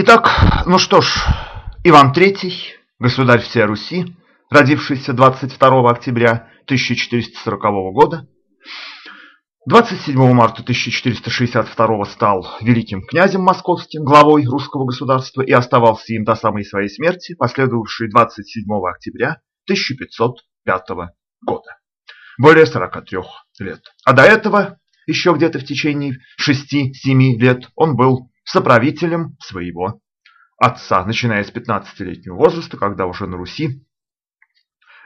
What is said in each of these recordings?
Итак, ну что ж, Иван III, государь всей Руси, родившийся 22 октября 1440 года, 27 марта 1462 стал великим князем московским, главой русского государства и оставался им до самой своей смерти, последовавшей 27 октября 1505 года. Более 43 лет. А до этого, еще где-то в течение 6-7 лет, он был соправителем своего отца, начиная с 15-летнего возраста, когда уже на Руси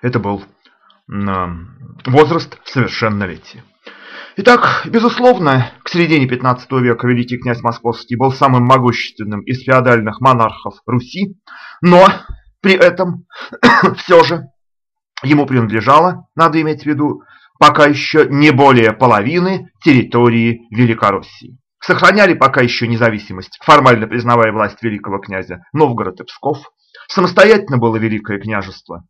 это был возраст совершеннолетия. Итак, безусловно, к середине 15 века великий князь Московский был самым могущественным из феодальных монархов Руси, но при этом все же ему принадлежало, надо иметь в виду, пока еще не более половины территории Великороссии. Сохраняли пока еще независимость, формально признавая власть великого князя Новгород и Псков. Самостоятельно было Великое княжество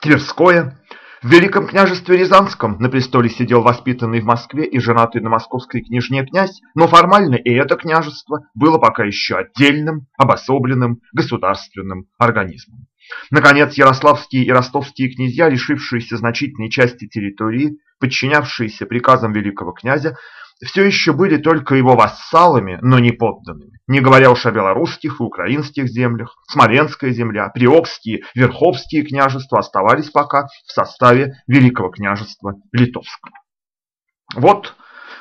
Тверское, в Великом княжестве Рязанском на престоле сидел воспитанный в Москве и женатый на московской княжне князь, но формально и это княжество было пока еще отдельным, обособленным государственным организмом. Наконец, ярославские и ростовские князья, лишившиеся значительной части территории, подчинявшиеся приказам великого князя, все еще были только его вассалами, но не подданными. Не говоря уж о белорусских и украинских землях, Смоленская земля, Приокские, Верховские княжества оставались пока в составе Великого княжества Литовского. Вот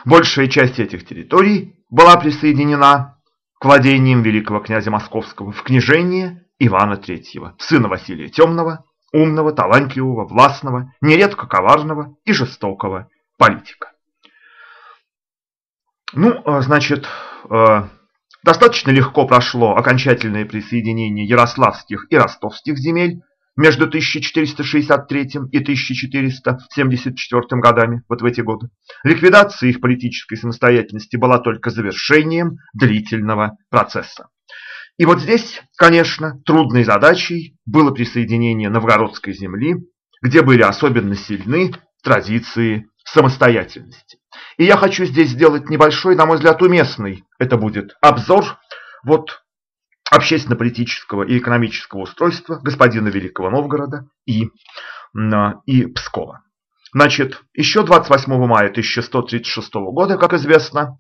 большая часть этих территорий была присоединена к владениям великого князя Московского в княжение Ивана III, сына Василия Темного, умного, талантливого, властного, нередко коварного и жестокого политика. Ну, а, значит, а, достаточно легко прошло окончательное присоединение ярославских и ростовских земель между 1463 и 1474 годами, вот в эти годы. Ликвидация их политической самостоятельности была только завершением длительного процесса. И вот здесь, конечно, трудной задачей было присоединение новгородской земли, где были особенно сильны традиции самостоятельности. И я хочу здесь сделать небольшой, на мой взгляд, уместный, это будет обзор вот общественно-политического и экономического устройства господина Великого Новгорода и, и Пскова. Значит, еще 28 мая 1136 года, как известно,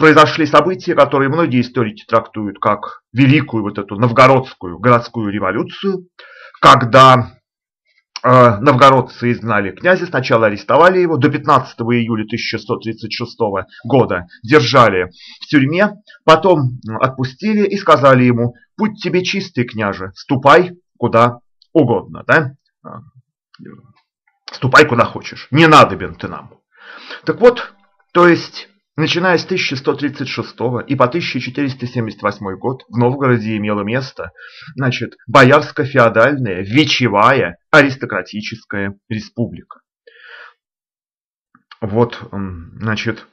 произошли события, которые многие историки трактуют как великую вот эту новгородскую городскую революцию, когда Э, новгородцы изгнали князя, сначала арестовали его, до 15 июля 1136 года держали в тюрьме, потом отпустили и сказали ему, путь тебе чистый, княже, ступай куда угодно, да? Ступай куда хочешь, не надобен ты нам. Так вот, то есть Начиная с 1136 и по 1478 год в Новгороде имело место значит, боярско-феодальная, вечевая, аристократическая республика. Вот, значит,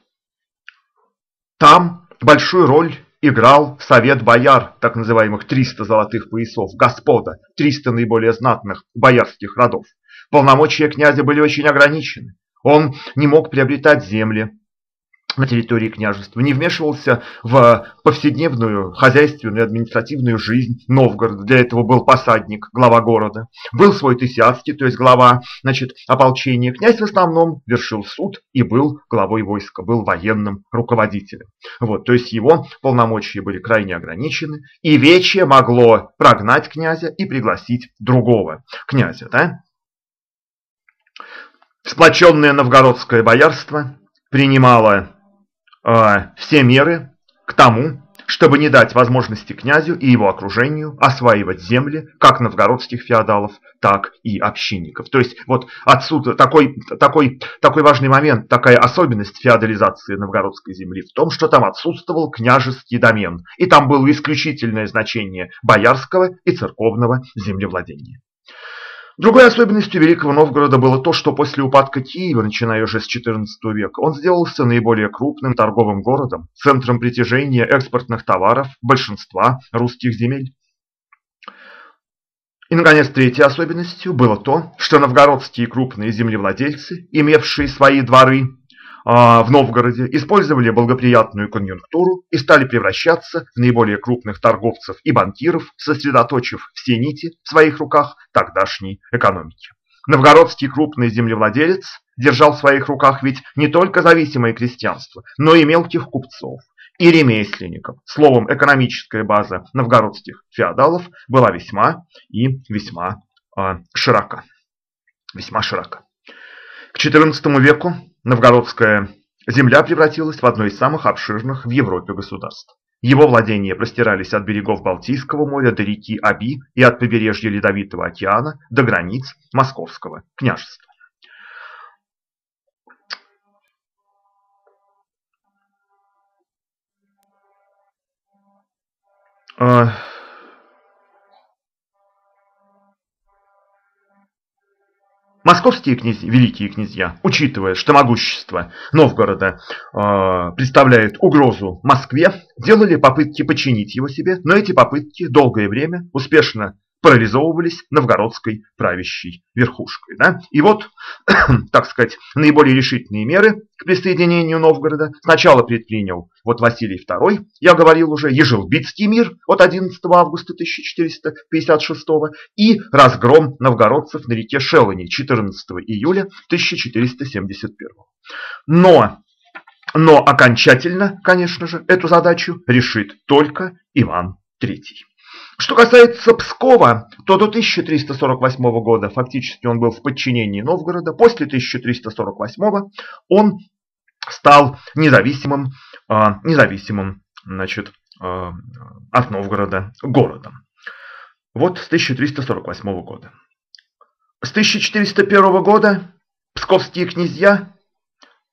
там большую роль играл совет бояр, так называемых 300 золотых поясов, господа, 300 наиболее знатных боярских родов. Полномочия князя были очень ограничены. Он не мог приобретать земли, на территории княжества, не вмешивался в повседневную хозяйственную административную жизнь Новгорода. Для этого был посадник, глава города. Был свой Тысяцкий, то есть глава значит, ополчения. Князь в основном вершил суд и был главой войска, был военным руководителем. Вот, то есть его полномочия были крайне ограничены. И Вече могло прогнать князя и пригласить другого князя. Да? Сплоченное новгородское боярство принимало э, все меры к тому, чтобы не дать возможности князю и его окружению осваивать земли как новгородских феодалов, так и общинников. То есть вот отсюда такой, такой, такой важный момент, такая особенность феодализации новгородской земли в том, что там отсутствовал княжеский домен, и там было исключительное значение боярского и церковного землевладения. Другой особенностью Великого Новгорода было то, что после упадка Киева, начиная уже с XIV века, он сделался наиболее крупным торговым городом, центром притяжения экспортных товаров большинства русских земель. И, наконец, третьей особенностью было то, что новгородские крупные землевладельцы, имевшие свои дворы, в Новгороде использовали благоприятную конъюнктуру и стали превращаться в наиболее крупных торговцев и банкиров, сосредоточив все нити в своих руках тогдашней экономики. Новгородский крупный землевладелец держал в своих руках ведь не только зависимое крестьянство, но и мелких купцов, и ремесленников. Словом, экономическая база новгородских феодалов была весьма и весьма э, широка. Весьма широка. К XIV веку новгородская земля превратилась в одно из самых обширных в Европе государств. Его владения простирались от берегов Балтийского моря до реки Аби и от побережья Ледовитого океана до границ Московского княжества. А, Московские князья, великие князья, учитывая, что могущество Новгорода э, представляет угрозу Москве, делали попытки подчинить его себе, но эти попытки долгое время успешно парализовывались новгородской правящей верхушкой. Да? И вот, так сказать, наиболее решительные меры к присоединению Новгорода сначала предпринял вот Василий II, я говорил уже, Ежелбитский мир от 11 августа 1456 и разгром новгородцев на реке Шелани 14 июля 1471. Но, но окончательно, конечно же, эту задачу решит только Иван III. Что касается Пскова, то до 1348 года фактически он был в подчинении Новгорода. После 1348 он стал независимым, а, независимым значит, а, от Новгорода городом. Вот с 1348 года. С 1401 года псковские князья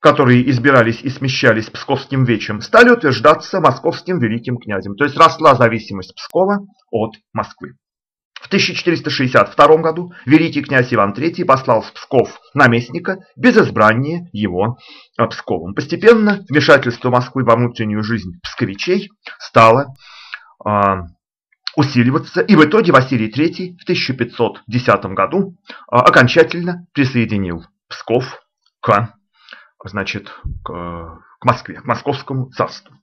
которые избирались и смещались Псковским вечем, стали утверждаться московским великим князем. То есть росла зависимость Пскова от Москвы. В 1462 году великий князь Иван III послал в Псков наместника без избрания его Псковом. Постепенно вмешательство Москвы во внутреннюю жизнь псковичей стало э, усиливаться, и в итоге Василий III в 1510 году э, окончательно присоединил Псков к значит, к, к Москве, к московскому царству.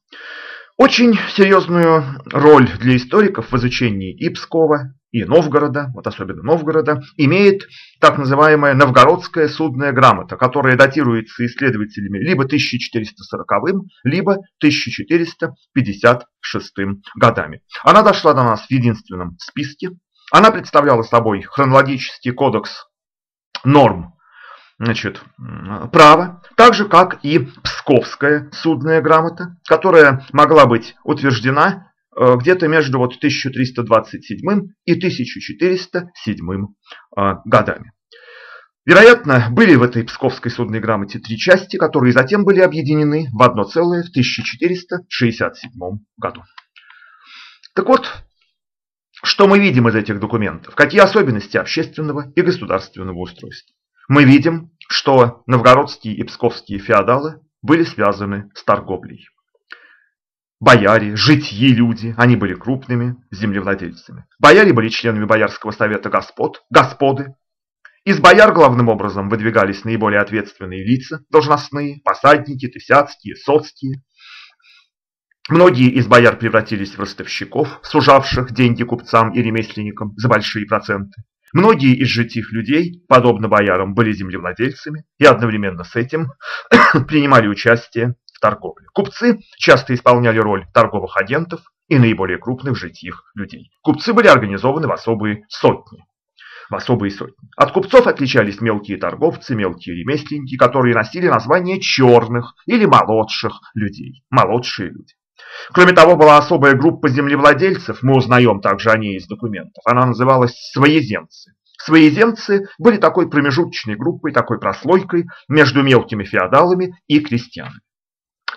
Очень серьезную роль для историков в изучении и Пскова, и Новгорода, вот особенно Новгорода, имеет так называемая новгородская судная грамота, которая датируется исследователями либо 1440 либо 1456 годами. Она дошла до нас в единственном списке. Она представляла собой хронологический кодекс норм значит, право, так же как и Псковская судная грамота, которая могла быть утверждена э, где-то между вот 1327 и 1407 э, годами. Вероятно, были в этой Псковской судной грамоте три части, которые затем были объединены в одно целое в 1467 году. Так вот, что мы видим из этих документов? Какие особенности общественного и государственного устройства? Мы видим, что новгородские и псковские феодалы были связаны с торговлей. Бояре, житьи люди, они были крупными землевладельцами. Бояре были членами Боярского совета господ, господы. Из бояр главным образом выдвигались наиболее ответственные лица, должностные, посадники, тысяцкие, соцкие. Многие из бояр превратились в ростовщиков, сужавших деньги купцам и ремесленникам за большие проценты. Многие из житих людей, подобно боярам, были землевладельцами и одновременно с этим принимали участие в торговле. Купцы часто исполняли роль торговых агентов и наиболее крупных житих людей. Купцы были организованы в особые сотни. В особые сотни. От купцов отличались мелкие торговцы, мелкие ремесленники, которые носили название черных или молодших людей. Молодшие люди. Кроме того, была особая группа землевладельцев, мы узнаем также о ней из документов. Она называлась «своеземцы». Своеземцы были такой промежуточной группой, такой прослойкой между мелкими феодалами и крестьянами.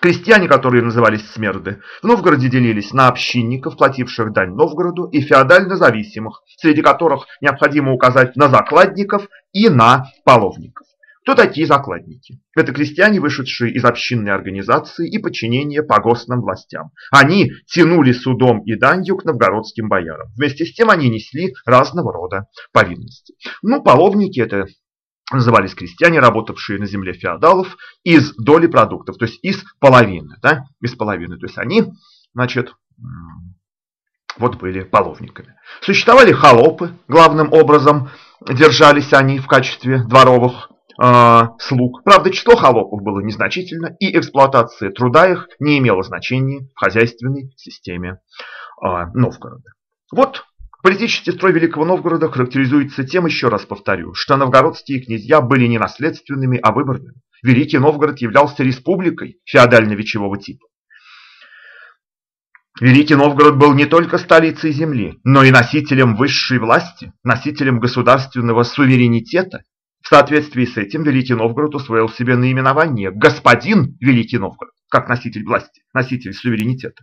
Крестьяне, которые назывались смерды, в Новгороде делились на общинников, плативших дань Новгороду, и феодально зависимых, среди которых необходимо указать на закладников и на половников. Кто такие закладники? Это крестьяне, вышедшие из общинной организации и подчинения погостным властям. Они тянули судом и данью к новгородским боярам. Вместе с тем они несли разного рода повинности. Ну, половники – это назывались крестьяне, работавшие на земле феодалов, из доли продуктов, то есть из половины, да, из половины. То есть они, значит, вот были половниками. Существовали холопы, главным образом держались они в качестве дворовых э, слуг. Правда, число холопов было незначительно, и эксплуатация труда их не имела значения в хозяйственной системе э, Новгорода. Вот Политический строй Великого Новгорода характеризуется тем, еще раз повторю, что новгородские князья были не наследственными, а выборными. Великий Новгород являлся республикой феодально-вечевого типа. Великий Новгород был не только столицей земли, но и носителем высшей власти, носителем государственного суверенитета. В соответствии с этим Великий Новгород усвоил себе наименование «Господин Великий Новгород», как носитель власти, носитель суверенитета.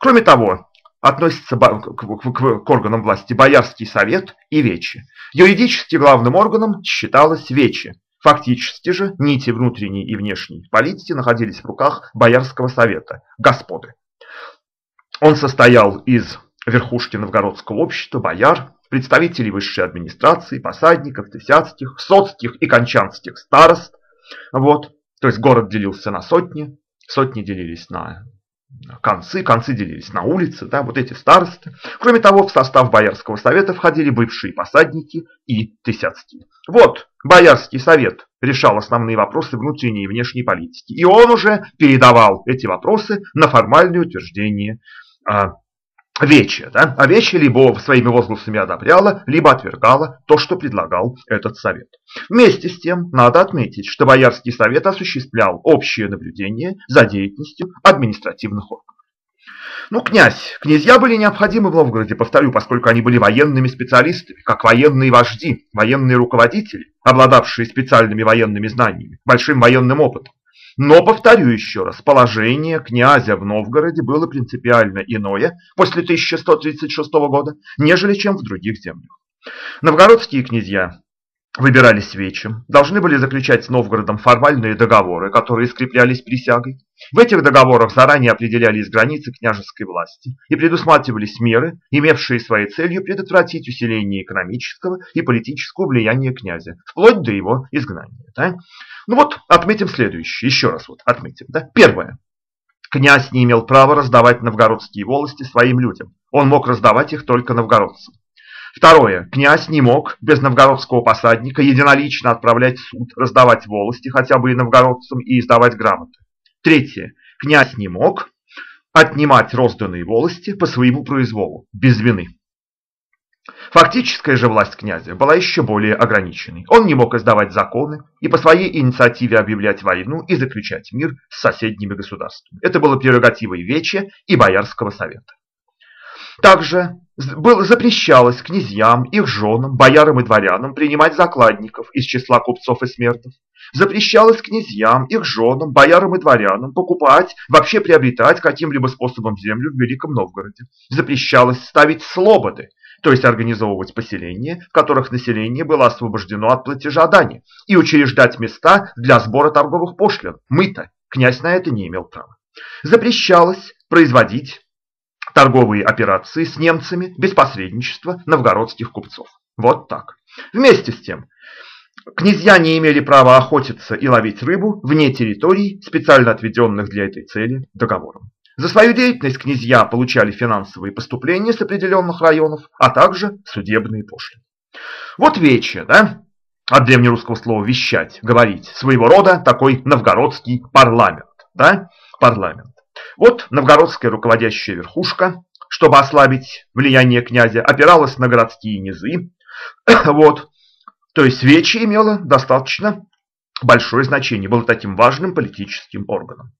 Кроме того, относятся к органам власти Боярский совет и Вечи. Юридически главным органом считалось Вечи. Фактически же нити внутренней и внешней политики находились в руках Боярского совета, господы. Он состоял из верхушки новгородского общества, бояр, представителей высшей администрации, посадников, тысяцких, соцких и кончанских старост. Вот. То есть город делился на сотни, сотни делились на концы, концы делились на улицы, да, вот эти старосты. Кроме того, в состав Боярского совета входили бывшие посадники и тысяцкие. Вот, Боярский совет решал основные вопросы внутренней и внешней политики. И он уже передавал эти вопросы на формальное утверждение а, Вече, да? А Вече либо своими возгласами одобряла, либо отвергала то, что предлагал этот совет. Вместе с тем, надо отметить, что Боярский совет осуществлял общее наблюдение за деятельностью административных органов. Ну, князь, князья были необходимы в Новгороде, повторю, поскольку они были военными специалистами, как военные вожди, военные руководители, обладавшие специальными военными знаниями, большим военным опытом. Но, повторю еще раз, положение князя в Новгороде было принципиально иное после 1136 года, нежели чем в других землях. Новгородские князья выбирались вечем, должны были заключать с Новгородом формальные договоры, которые скреплялись присягой. В этих договорах заранее определялись границы княжеской власти и предусматривались меры, имевшие своей целью предотвратить усиление экономического и политического влияния князя, вплоть до его изгнания. Да? Ну вот, отметим следующее, еще раз вот отметим. Да? Первое. Князь не имел права раздавать новгородские волости своим людям. Он мог раздавать их только новгородцам. Второе. Князь не мог без новгородского посадника единолично отправлять суд, раздавать волости хотя бы и новгородцам и издавать грамоты. Третье. Князь не мог отнимать розданные волости по своему произволу, без вины. Фактическая же власть князя была еще более ограниченной. Он не мог издавать законы и по своей инициативе объявлять войну и заключать мир с соседними государствами. Это было прерогативой Вече и Боярского совета. Также было, запрещалось князьям, их женам, боярам и дворянам принимать закладников из числа купцов и смертов. Запрещалось князьям, их женам, боярам и дворянам покупать, вообще приобретать каким-либо способом землю в Великом Новгороде. Запрещалось ставить слободы, то есть организовывать поселения, в которых население было освобождено от платежа дани, и учреждать места для сбора торговых пошлин, мыта. Князь на это не имел права. Запрещалось производить торговые операции с немцами без посредничества новгородских купцов. Вот так. Вместе с тем, князья не имели права охотиться и ловить рыбу вне территорий, специально отведенных для этой цели договором. За свою деятельность князья получали финансовые поступления с определенных районов, а также судебные пошлины. Вот вече, да, от древнерусского слова «вещать», говорить, своего рода такой новгородский парламент, да, парламент. Вот новгородская руководящая верхушка, чтобы ослабить влияние князя, опиралась на городские низы. Вот. То есть свечи имела достаточно большое значение, было таким важным политическим органом.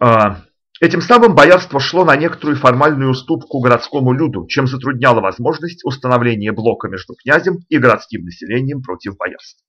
А, этим самым боярство шло на некоторую формальную уступку городскому люду, чем затрудняло возможность установления блока между князем и городским населением против боярства.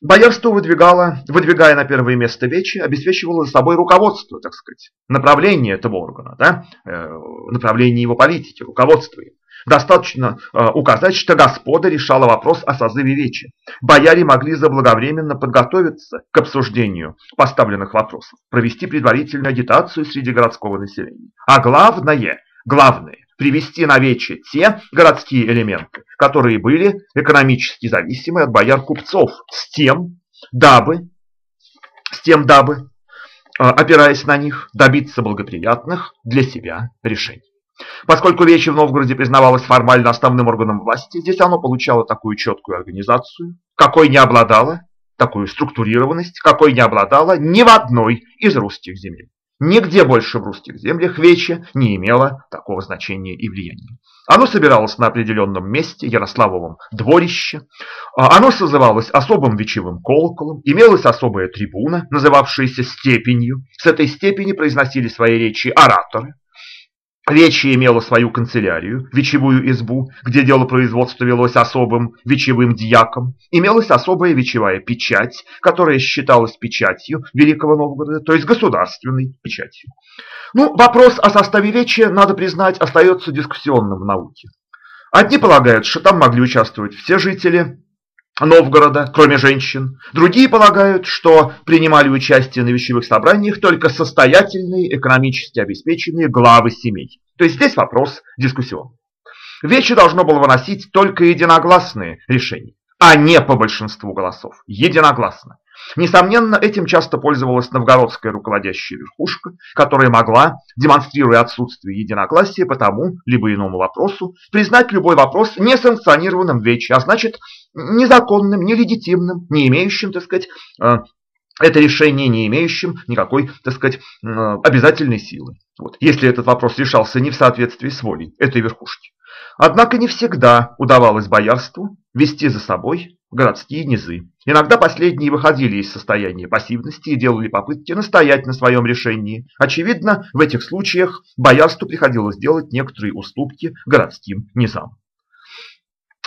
Боярство выдвигало, выдвигая на первое место Вечи, обеспечивало за собой руководство, так сказать, направление этого органа, да, э, направление его политики, руководство им. Достаточно э, указать, что господа решала вопрос о созыве Вечи. Бояре могли заблаговременно подготовиться к обсуждению поставленных вопросов, провести предварительную агитацию среди городского населения. А главное, главное, привести на вече те городские элементы, которые были экономически зависимы от бояр купцов, с тем, дабы, с тем, дабы, а, опираясь на них, добиться благоприятных для себя решений. Поскольку Вече в Новгороде признавалось формально основным органом власти, здесь оно получало такую четкую организацию, какой не обладало, такую структурированность, какой не обладала ни в одной из русских земель. Нигде больше в русских землях Вече не имело такого значения и влияния. Оно собиралось на определенном месте, Ярославовом дворище. А оно созывалось особым вечевым колоколом, имелась особая трибуна, называвшаяся степенью. С этой степени произносили свои речи ораторы. Вече имела свою канцелярию, вечевую избу, где дело производства велось особым вечевым дьяком. Имелась особая вечевая печать, которая считалась печатью Великого Новгорода, то есть государственной печатью. Ну, вопрос о составе вече, надо признать, остается дискуссионным в науке. Одни полагают, что там могли участвовать все жители Новгорода, кроме женщин. Другие полагают, что принимали участие на вещевых собраниях только состоятельные, экономически обеспеченные главы семей. То есть здесь вопрос дискуссионный. Вече должно было выносить только единогласные решения, а не по большинству голосов. Единогласно. Несомненно, этим часто пользовалась новгородская руководящая верхушка, которая могла, демонстрируя отсутствие единогласия по тому либо иному вопросу, признать любой вопрос несанкционированным вече, а значит незаконным, нелегитимным, не имеющим, так сказать, э, это решение не имеющим никакой, так сказать, э, обязательной силы. Вот, если этот вопрос решался не в соответствии с волей этой верхушки. Однако не всегда удавалось боярству вести за собой городские низы. Иногда последние выходили из состояния пассивности и делали попытки настоять на своем решении. Очевидно, в этих случаях боярству приходилось делать некоторые уступки городским низам.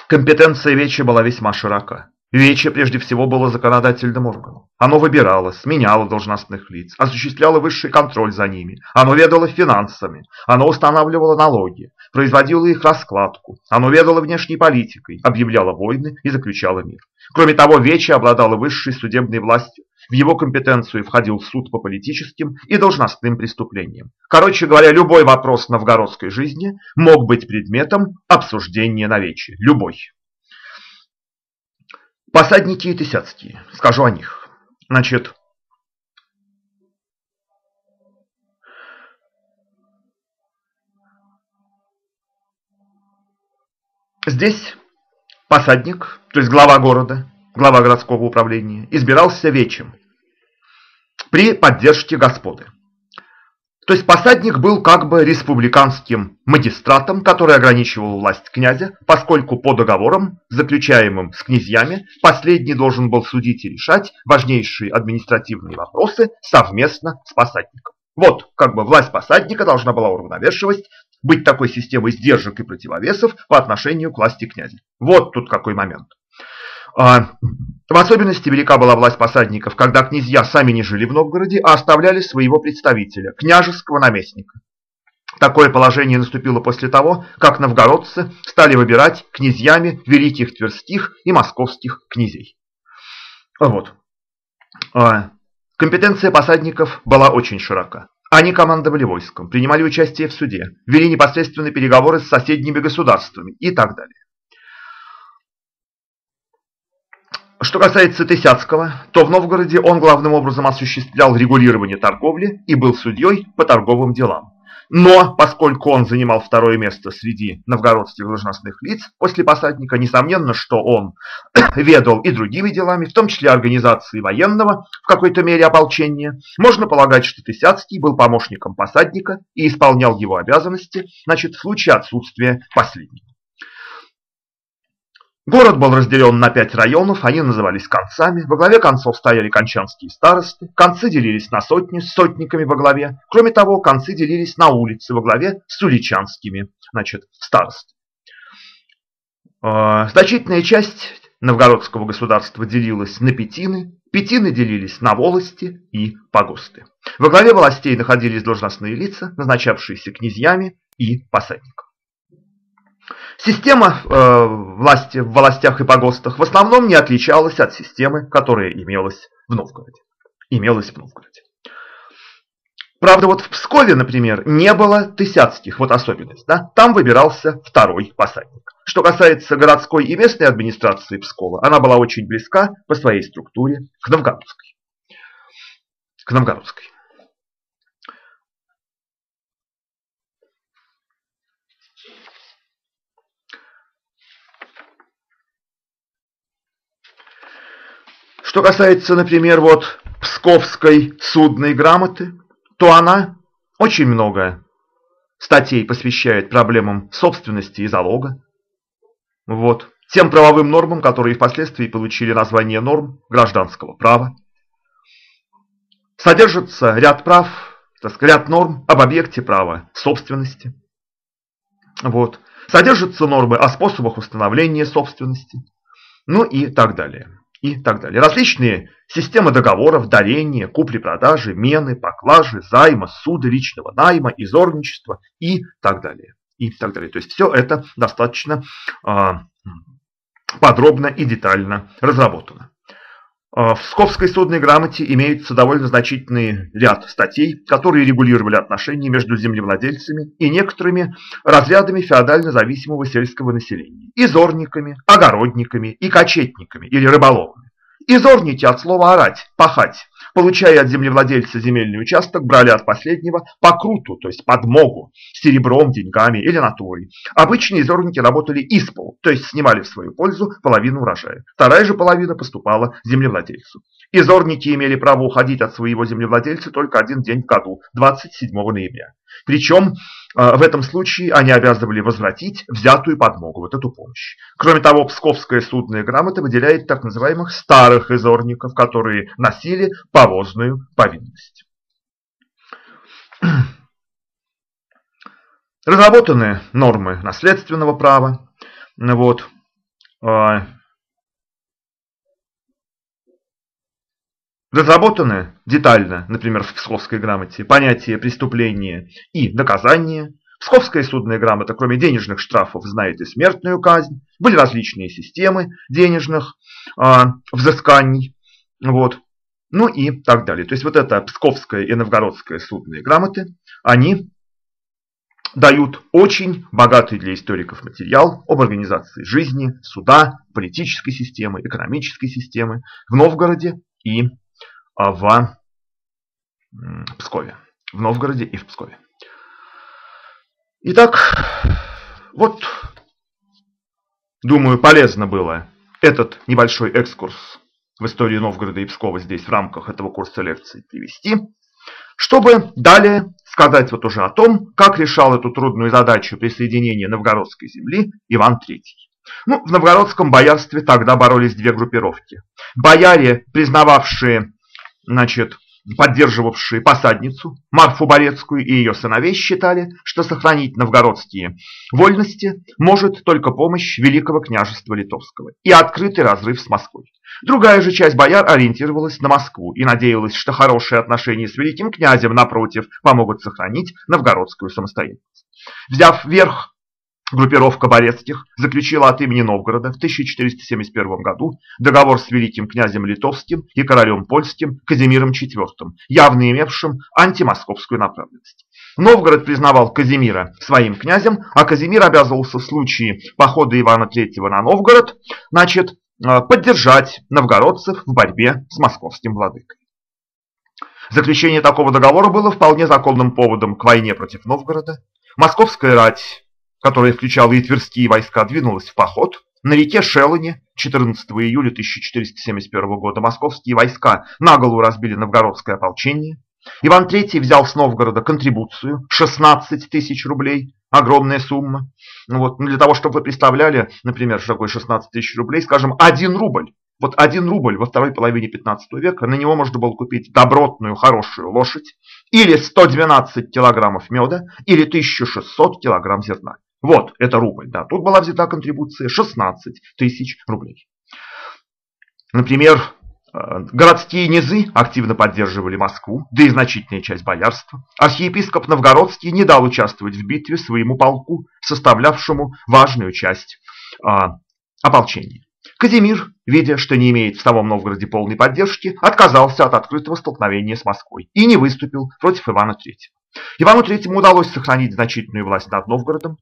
Компетенция Веча была весьма широка. Вече прежде всего было законодательным органом. Оно выбирало, сменяло должностных лиц, осуществляло высший контроль за ними. Оно ведало финансами, оно устанавливало налоги, производило их раскладку. Оно ведало внешней политикой, объявляло войны и заключало мир. Кроме того, Вече обладало высшей судебной властью. В его компетенцию входил суд по политическим и должностным преступлениям. Короче говоря, любой вопрос новгородской жизни мог быть предметом обсуждения на Вече. Любой. Посадники и Тысяцкие. Скажу о них. Значит, здесь посадник, то есть глава города, глава городского управления, избирался вечем при поддержке господы. То есть посадник был как бы республиканским магистратом, который ограничивал власть князя, поскольку по договорам, заключаемым с князьями, последний должен был судить и решать важнейшие административные вопросы совместно с посадником. Вот, как бы власть посадника должна была уравновешивать, быть такой системой сдержек и противовесов по отношению к власти князя. Вот тут какой момент. А, в особенности велика была власть посадников, когда князья сами не жили в Новгороде, а оставляли своего представителя, княжеского наместника. Такое положение наступило после того, как новгородцы стали выбирать князьями великих тверских и московских князей. Вот. А, компетенция посадников была очень широка. Они командовали войском, принимали участие в суде, вели непосредственные переговоры с соседними государствами и так далее. Что касается Тысяцкого, то в Новгороде он главным образом осуществлял регулирование торговли и был судьей по торговым делам. Но, поскольку он занимал второе место среди новгородских должностных лиц после посадника, несомненно, что он ведал и другими делами, в том числе организацией военного, в какой-то мере ополчения, можно полагать, что Тысяцкий был помощником посадника и исполнял его обязанности, значит, в случае отсутствия последнего. Город был разделен на пять районов, они назывались концами. Во главе концов стояли кончанские старосты. Концы делились на сотни с сотниками во главе. Кроме того, концы делились на улицы во главе с уличанскими значит, старостами. А, значительная часть новгородского государства делилась на пятины, пятины делились на волости и погосты. Во главе властей находились должностные лица, назначавшиеся князьями и посадниками. Система э, власти в властях и погостах в основном не отличалась от системы, которая имелась в Новгороде. Имелась в Новгороде. Правда, вот в Пскове, например, не было тысяцких, вот особенность, да? Там выбирался второй посадник. Что касается городской и местной администрации Пскова, она была очень близка по своей структуре к новгородской. К новгородской. Что касается, например, вот Псковской судной грамоты, то она очень много статей посвящает проблемам собственности и залога. Вот. Тем правовым нормам, которые впоследствии получили название норм гражданского права. Содержится ряд прав, так сказать, ряд норм об объекте права собственности. Вот. Содержатся нормы о способах установления собственности. Ну и так далее и так далее. Различные системы договоров, дарения, купли-продажи, мены, поклажи, займа, суда, личного найма, изорничества и так далее. И так далее. То есть все это достаточно э, подробно и детально разработано. В Псковской судной грамоте имеется довольно значительный ряд статей, которые регулировали отношения между землевладельцами и некоторыми разрядами феодально зависимого сельского населения. Изорниками, огородниками и кочетниками или рыболовами. Изорники от слова «орать», «пахать». Получая от землевладельца земельный участок, брали от последнего покруту, то есть подмогу, серебром, деньгами или натурой. Обычные изорники работали испол, то есть снимали в свою пользу половину урожая. Вторая же половина поступала землевладельцу. Изорники имели право уходить от своего землевладельца только один день в году, 27 ноября. Причем а, в этом случае они обязывали возвратить взятую подмогу, вот эту помощь. Кроме того, Псковская судная грамота выделяет так называемых старых изорников, которые носили повозную повинность. Разработаны нормы наследственного права. Вот. А, Разработаны детально, например, в Псковской грамоте, понятия преступления и наказания. Псковская судная грамота, кроме денежных штрафов, знает и смертную казнь. Были различные системы денежных а, взысканий. Вот. Ну и так далее. То есть вот эта Псковская и Новгородская судные грамоты, они дают очень богатый для историков материал об организации жизни, суда, политической системы, экономической системы в Новгороде и в Пскове. В Новгороде и в Пскове. Итак, вот, думаю, полезно было этот небольшой экскурс в историю Новгорода и Пскова здесь в рамках этого курса лекций привести, чтобы далее сказать вот уже о том, как решал эту трудную задачу присоединения новгородской земли Иван III. Ну, в новгородском боярстве тогда боролись две группировки. Бояре, признававшие значит, поддерживавшие посадницу Марфу Борецкую и ее сыновей считали, что сохранить новгородские вольности может только помощь Великого княжества Литовского и открытый разрыв с Москвой. Другая же часть бояр ориентировалась на Москву и надеялась, что хорошие отношения с великим князем, напротив, помогут сохранить новгородскую самостоятельность. Взяв верх Группировка Борецких заключила от имени Новгорода в 1471 году договор с великим князем Литовским и королем польским Казимиром IV, явно имевшим антимосковскую направленность. Новгород признавал Казимира своим князем, а Казимир обязывался в случае похода Ивана III на Новгород значит, э, поддержать новгородцев в борьбе с московским владыкой. Заключение такого договора было вполне законным поводом к войне против Новгорода. Московская рать которая включала и тверские войска, двинулась в поход. На реке Шелоне 14 июля 1471 года московские войска наголову разбили новгородское ополчение. Иван III взял с Новгорода контрибуцию 16 тысяч рублей, огромная сумма. Ну вот, ну для того, чтобы вы представляли, например, что такое 16 тысяч рублей, скажем, 1 рубль. Вот 1 рубль во второй половине 15 века, на него можно было купить добротную, хорошую лошадь, или 112 килограммов меда, или 1600 килограмм зерна. Вот, это рубль. Да. Тут была взята контрибуция 16 тысяч рублей. Например, э, городские низы активно поддерживали Москву, да и значительная часть боярства. Архиепископ Новгородский не дал участвовать в битве своему полку, составлявшему важную часть а, ополчения. Казимир, видя, что не имеет в самом Новгороде полной поддержки, отказался от открытого столкновения с Москвой и не выступил против Ивана III. Ивану III удалось сохранить значительную власть над Новгородом.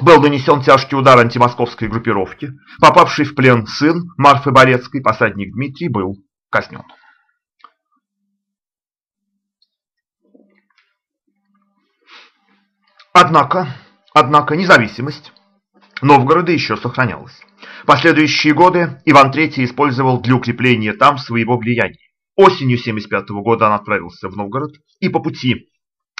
Был нанесен тяжкий удар антимосковской группировки. Попавший в плен сын Марфы Борецкой, посадник Дмитрий, был казнен. Однако, однако независимость Новгорода еще сохранялась. Последующие годы Иван III использовал для укрепления там своего влияния. Осенью 75 года он отправился в Новгород и по пути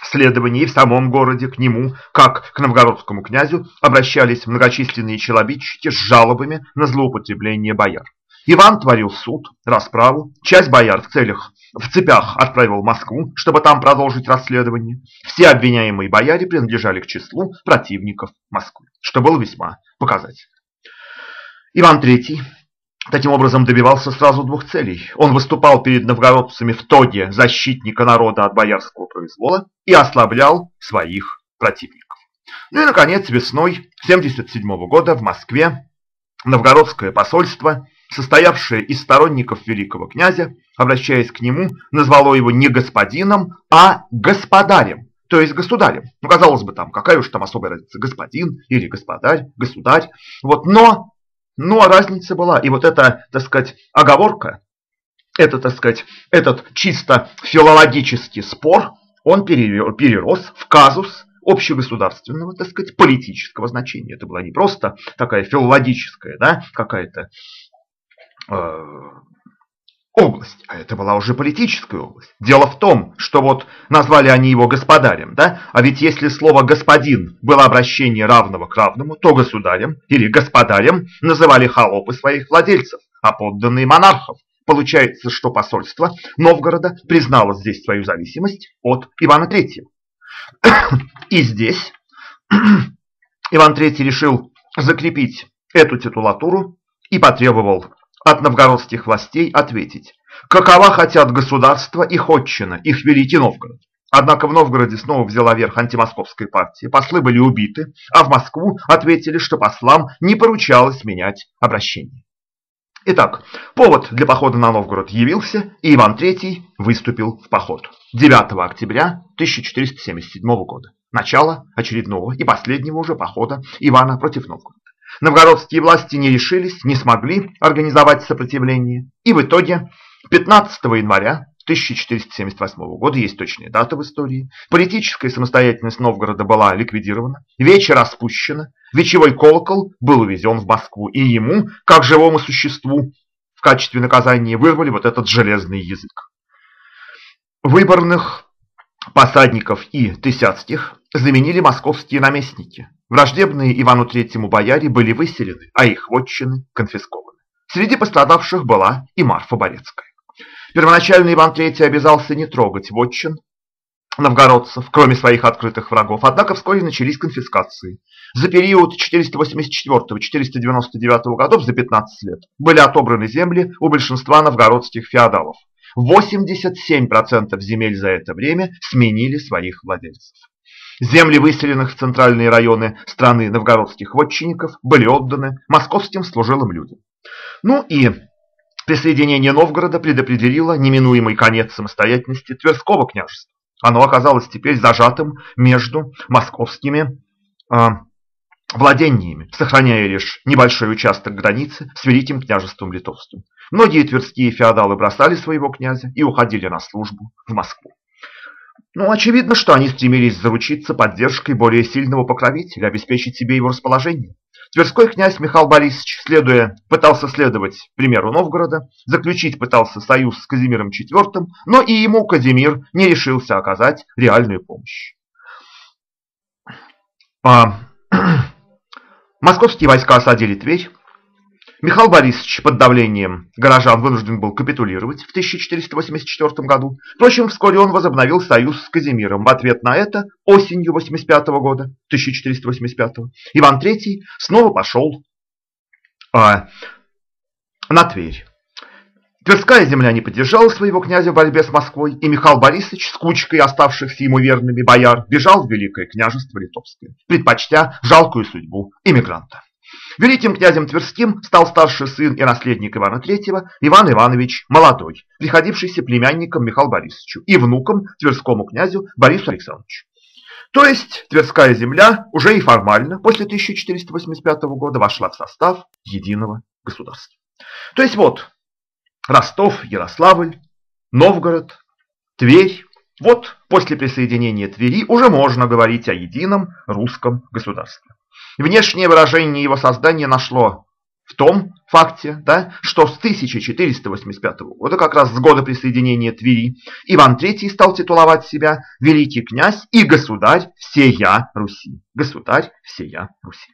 следования и в самом городе к нему, как к новгородскому князю, обращались многочисленные челобитчики с жалобами на злоупотребление бояр. Иван творил суд, расправу, часть бояр в целях в цепях отправил в Москву, чтобы там продолжить расследование. Все обвиняемые бояре принадлежали к числу противников Москвы, что было весьма показательно. Иван III таким образом добивался сразу двух целей. Он выступал перед новгородцами в тоге защитника народа от боярского произвола и ослаблял своих противников. Ну и, наконец, весной 1977 года в Москве новгородское посольство состоявшее из сторонников великого князя, обращаясь к нему, назвало его не господином, а господарем, то есть государем. Ну, казалось бы, там, какая уж там особая разница, господин или господарь, государь. Вот, но, но разница была. И вот эта, так сказать, оговорка, это, так сказать, этот чисто филологический спор, он перерос в казус общегосударственного, так сказать, политического значения. Это была не просто такая филологическая, да, какая-то Э, область, а это была уже политическая область. Дело в том, что вот назвали они его господарем, да? А ведь если слово «господин» было обращение равного к равному, то государем или господарем называли холопы своих владельцев, а подданные монархов. Получается, что посольство Новгорода признало здесь свою зависимость от Ивана III. И здесь Иван III решил закрепить эту титулатуру и потребовал от новгородских властей ответить, какова хотят государство и отчина, их великий Новгород. Однако в Новгороде снова взяла верх антимосковская партия, послы были убиты, а в Москву ответили, что послам не поручалось менять обращение. Итак, повод для похода на Новгород явился, и Иван III выступил в поход 9 октября 1477 года. Начало очередного и последнего уже похода Ивана против Новгорода. Новгородские власти не решились, не смогли организовать сопротивление. И в итоге 15 января 1478 года, есть точная дата в истории, политическая самостоятельность Новгорода была ликвидирована, вечер распущена, вечевой колокол был увезен в Москву, и ему, как живому существу, в качестве наказания вырвали вот этот железный язык. Выборных посадников и тысяцких заменили московские наместники. Враждебные Ивану Третьему бояре были выселены, а их вотчины конфискованы. Среди пострадавших была и Марфа Борецкая. Первоначально Иван III обязался не трогать вотчин новгородцев, кроме своих открытых врагов, однако вскоре начались конфискации. За период 484-499 годов, за 15 лет, были отобраны земли у большинства новгородских феодалов. 87% земель за это время сменили своих владельцев. Земли выселенных в центральные районы страны новгородских вотчинников были отданы московским служилым людям. Ну и присоединение Новгорода предопределило неминуемый конец самостоятельности Тверского княжества. Оно оказалось теперь зажатым между московскими э, владениями, сохраняя лишь небольшой участок границы с Великим княжеством Литовским. Многие тверские феодалы бросали своего князя и уходили на службу в Москву. Ну, очевидно, что они стремились заручиться поддержкой более сильного покровителя, обеспечить себе его расположение. Тверской князь Михаил Борисович, следуя, пытался следовать примеру Новгорода, заключить пытался союз с Казимиром IV, но и ему Казимир не решился оказать реальную помощь. А, московские войска осадили Тверь, Михаил Борисович под давлением горожан вынужден был капитулировать в 1484 году. Впрочем, вскоре он возобновил союз с Казимиром. В ответ на это осенью 85 года, 1485 Иван III снова пошел а, на Тверь. Тверская земля не поддержала своего князя в борьбе с Москвой, и Михаил Борисович с кучкой оставшихся ему верными бояр бежал в Великое княжество Литовское, предпочтя жалкую судьбу иммигранта. Великим князем Тверским стал старший сын и наследник Ивана III Иван Иванович Молодой, приходившийся племянником Михаилу Борисовичу и внуком Тверскому князю Борису Александровичу. То есть Тверская земля уже и формально после 1485 года вошла в состав единого государства. То есть вот Ростов, Ярославль, Новгород, Тверь. Вот после присоединения Твери уже можно говорить о едином русском государстве. Внешнее выражение его создания нашло в том факте, да, что с 1485 года, как раз с года присоединения Твери, Иван III стал титуловать себя великий князь и государь всея Руси. Государь всея Руси.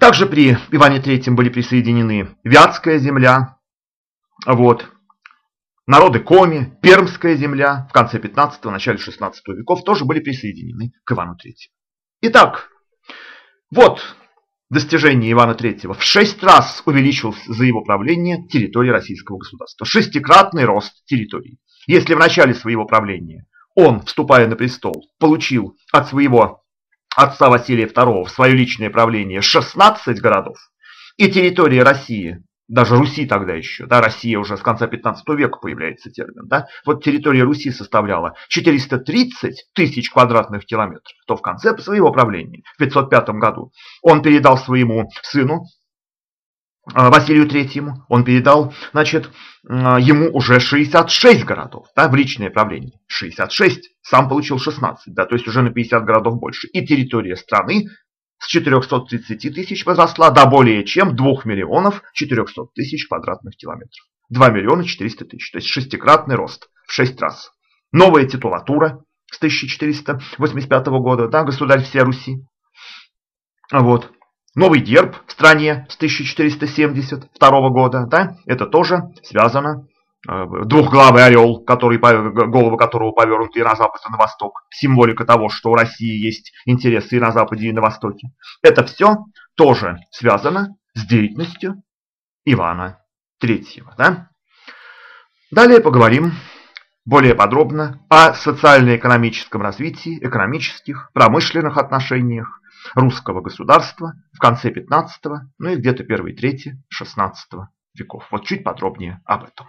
Также при Иване III были присоединены Вятская земля, вот, народы Коми, Пермская земля в конце 15-го, начале 16 веков тоже были присоединены к Ивану III. Итак, вот достижение Ивана III. В шесть раз увеличилась за его правление территория российского государства. Шестикратный рост территории. Если в начале своего правления он, вступая на престол, получил от своего отца Василия II в свое личное правление 16 городов, и территория России даже Руси тогда еще, да, Россия уже с конца 15 века появляется термин, да, вот территория Руси составляла 430 тысяч квадратных километров, то в конце своего правления, в 505 году, он передал своему сыну Василию Третьему, он передал, значит, а, ему уже 66 городов, да, в личное правление, 66, сам получил 16, да, то есть уже на 50 городов больше, и территория страны с 430 тысяч возросла до более чем 2 миллионов 400 тысяч квадратных километров. 2 миллиона 400 тысяч, то есть шестикратный рост в 6 раз. Новая титулатура с 1485 года, да, государь всей Руси. Вот. Новый герб в стране с 1472 года, да, это тоже связано Э, двухглавый орел, который, голову которого повернуты и на запад, и на восток. Символика того, что у России есть интересы и на западе, и на востоке. Это все тоже связано с деятельностью Ивана III. Да? Далее поговорим более подробно о социально-экономическом развитии, экономических, промышленных отношениях русского государства в конце 15 ну и где-то первой трети 16 веков. Вот чуть подробнее об этом.